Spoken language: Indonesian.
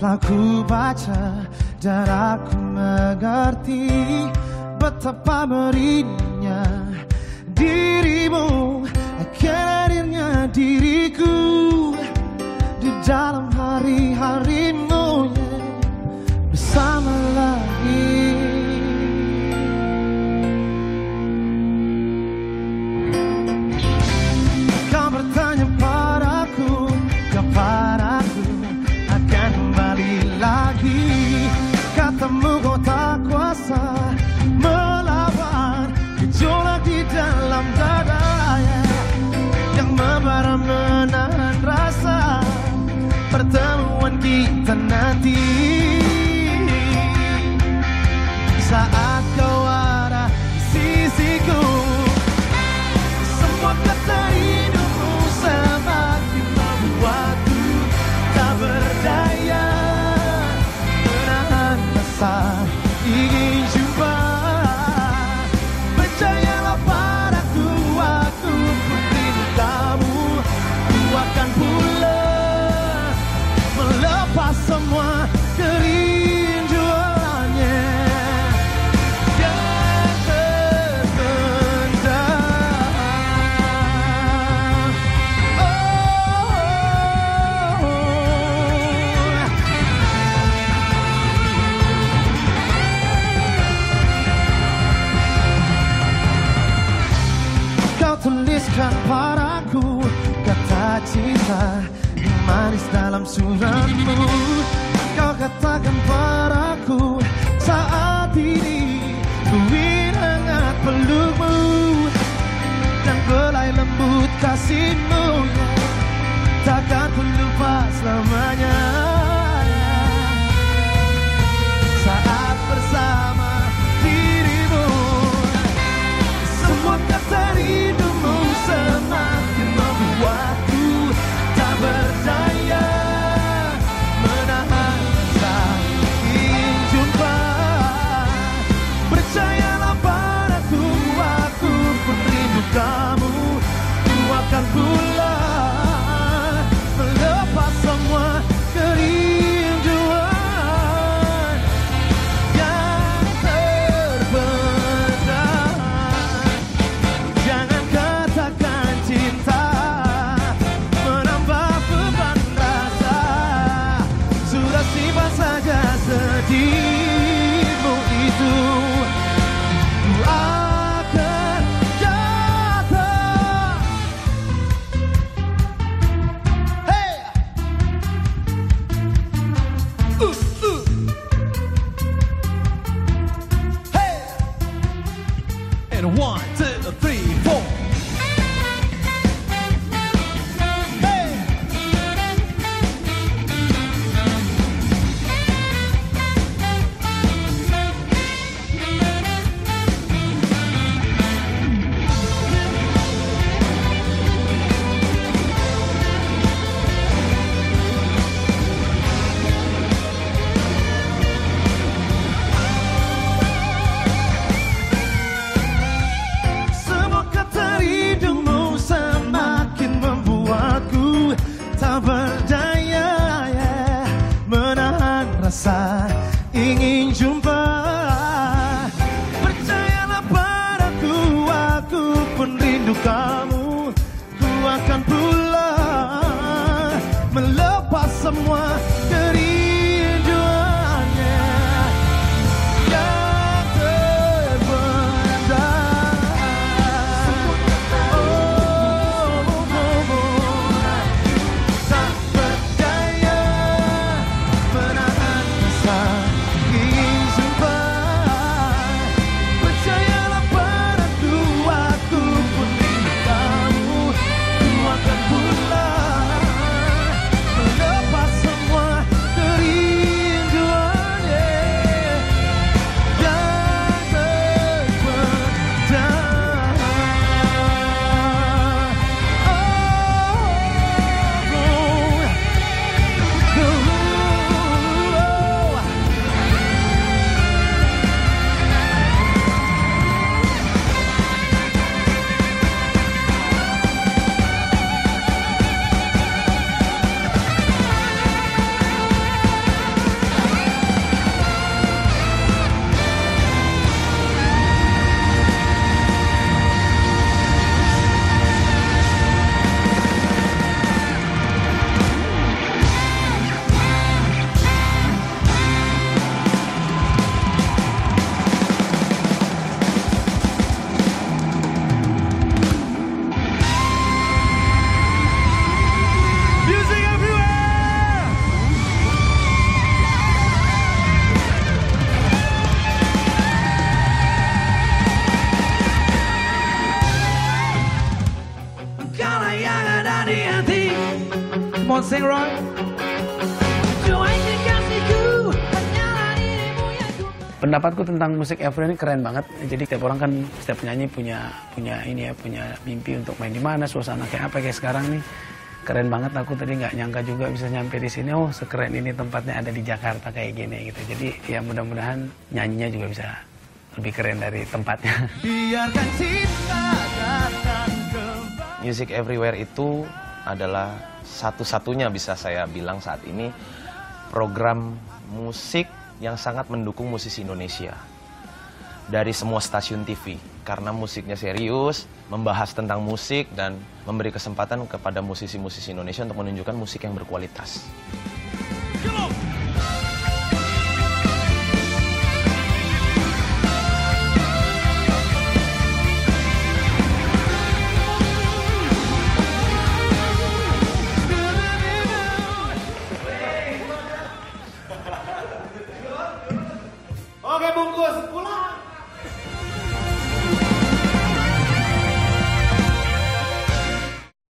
Telah ku baca dan aku mengerti Betapa merinya dirimu. Akan hadirnya diriku Di dalam hari-harimu Saat kau ada di sisiku. Semua kata hidupmu semakin membuatku tak berdaya. Menahan rasa ingin jumpa. Percayalah padaku, aku pun rindu kamu Ku akan pulang melepas semua kerinduannya cinta yang manis dalam suratmu. Kau katakan padaku saat ini ku hangat pelukmu dan belai lembut kasihmu. Takkan ku lupa selamanya sedihmu itu. Ku akan datang. Hey! Uh, rindu kamu Ku akan pulang melepas semua kerinduannya on, sing ku Pendapatku tentang musik Afro ini keren banget. Jadi setiap orang kan, setiap penyanyi punya punya ini ya, punya mimpi untuk main di mana, suasana kayak apa kayak sekarang nih. Keren banget aku tadi nggak nyangka juga bisa nyampe di sini. Oh, sekeren ini tempatnya ada di Jakarta kayak gini gitu. Jadi ya mudah-mudahan nyanyinya juga bisa lebih keren dari tempatnya. Biarkan cinta datang kembali. Music Everywhere itu adalah satu-satunya bisa saya bilang saat ini program musik yang sangat mendukung musisi Indonesia dari semua stasiun TV karena musiknya serius, membahas tentang musik dan memberi kesempatan kepada musisi-musisi Indonesia untuk menunjukkan musik yang berkualitas.